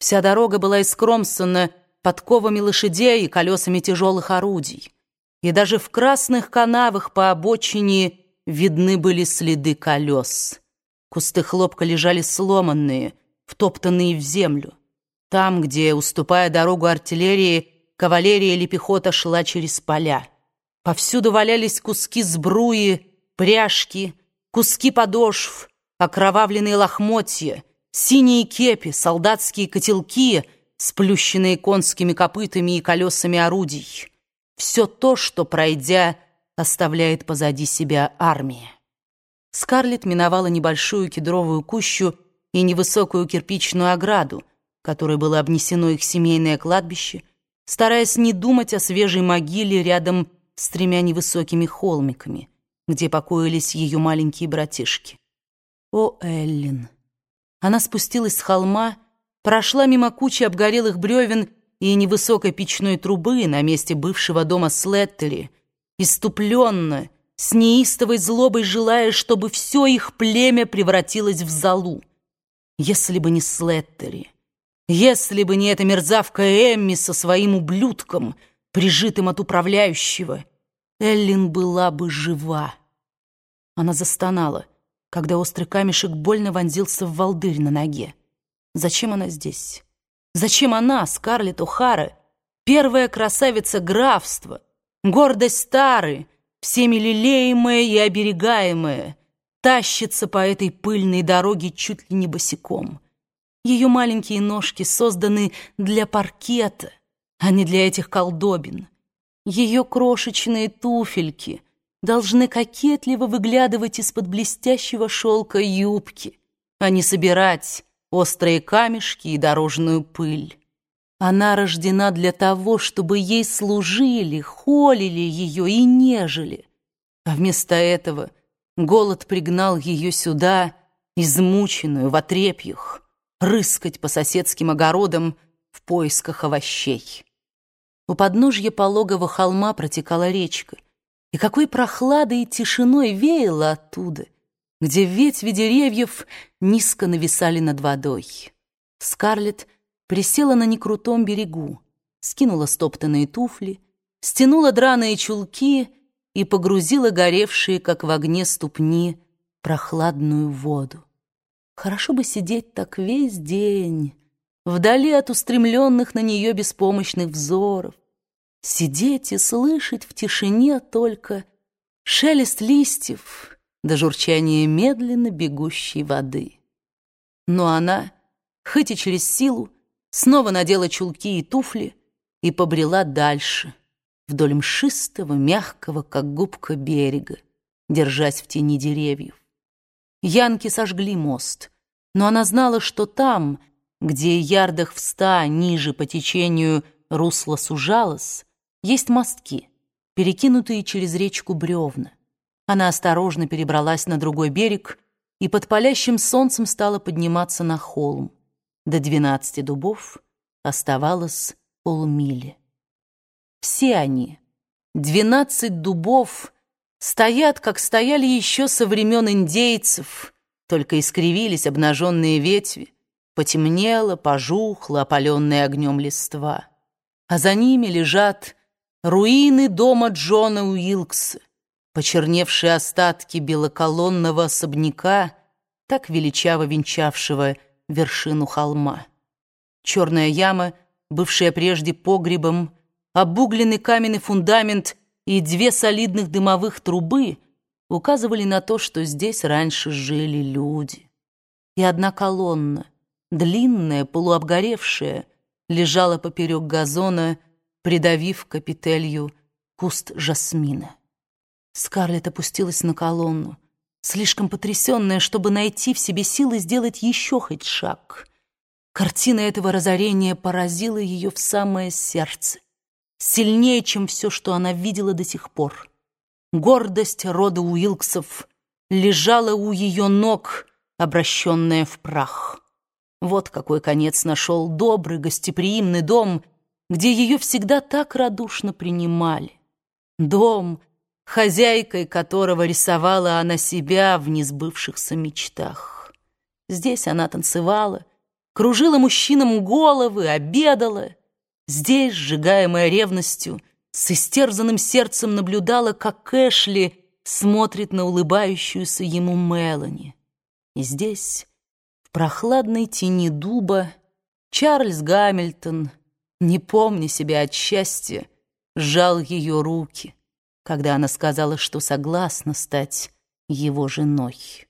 Вся дорога была искромсана подковами лошадей и колесами тяжелых орудий. И даже в красных канавах по обочине видны были следы колес. Кусты хлопка лежали сломанные, втоптанные в землю. Там, где, уступая дорогу артиллерии, кавалерия или пехота шла через поля. Повсюду валялись куски сбруи, пряжки, куски подошв, окровавленные лохмотья, синие кепи, солдатские котелки, сплющенные конскими копытами и колесами орудий. Все то, что, пройдя, оставляет позади себя армия. Скарлетт миновала небольшую кедровую кущу и невысокую кирпичную ограду, которой было обнесено их семейное кладбище, стараясь не думать о свежей могиле рядом с тремя невысокими холмиками, где покоились ее маленькие братишки. О, Эллин! Она спустилась с холма, прошла мимо кучи обгорелых бревен и невысокой печной трубы на месте бывшего дома Слеттери, иступленно, с неистовой злобой желая, чтобы все их племя превратилось в залу. Если бы не Слеттери, если бы не эта мерзавка Эмми со своим ублюдком, прижитым от управляющего, Эллин была бы жива. Она застонала, когда острый камешек больно вонзился в волдырь на ноге. Зачем она здесь? Зачем она, Скарлетт О'Хара, первая красавица графства, гордость старой, всеми лелеемая и оберегаемая, тащится по этой пыльной дороге чуть ли не босиком? Ее маленькие ножки созданы для паркета, а не для этих колдобин. Ее крошечные туфельки должны кокетливо выглядывать из-под блестящего шелка юбки, а не собирать острые камешки и дорожную пыль. Она рождена для того, чтобы ей служили, холили ее и нежели. А вместо этого голод пригнал ее сюда, измученную в отрепьях, рыскать по соседским огородам в поисках овощей. У подножья пологого холма протекала речка, и какой прохладой и тишиной веяло оттуда — где ветви деревьев низко нависали над водой. Скарлетт присела на некрутом берегу, скинула стоптанные туфли, стянула драные чулки и погрузила горевшие, как в огне, ступни прохладную воду. Хорошо бы сидеть так весь день, вдали от устремленных на нее беспомощных взоров, сидеть и слышать в тишине только шелест листьев до журчания медленно бегущей воды. Но она, хоть и через силу, снова надела чулки и туфли и побрела дальше, вдоль мшистого, мягкого, как губка берега, держась в тени деревьев. Янки сожгли мост, но она знала, что там, где ярдах в ста ниже по течению русло сужалось, есть мостки, перекинутые через речку бревна. Она осторожно перебралась на другой берег и под палящим солнцем стала подниматься на холм. До двенадцати дубов оставалось полмили. Все они, двенадцать дубов, стоят, как стояли еще со времен индейцев, только искривились обнаженные ветви, потемнело, пожухло, опаленное огнем листва. А за ними лежат руины дома Джона Уилкса, почерневшие остатки белоколонного особняка, так величаво венчавшего вершину холма. Черная яма, бывшая прежде погребом, обугленный каменный фундамент и две солидных дымовых трубы указывали на то, что здесь раньше жили люди. И одна колонна, длинная, полуобгоревшая, лежала поперек газона, придавив капителью куст жасмина. Скарлетт опустилась на колонну, слишком потрясенная, чтобы найти в себе силы сделать еще хоть шаг. Картина этого разорения поразила ее в самое сердце, сильнее, чем все, что она видела до сих пор. Гордость рода Уилксов лежала у ее ног, обращенная в прах. Вот какой конец нашел добрый гостеприимный дом, где ее всегда так радушно принимали. Дом, хозяйкой которого рисовала она себя в несбывшихся мечтах. Здесь она танцевала, кружила мужчинам головы, обедала. Здесь, сжигаемая ревностью, с истерзанным сердцем наблюдала, как Эшли смотрит на улыбающуюся ему Мелани. И здесь, в прохладной тени дуба, Чарльз Гамильтон, не помня себя от счастья, сжал ее руки, когда она сказала, что согласна стать его женой.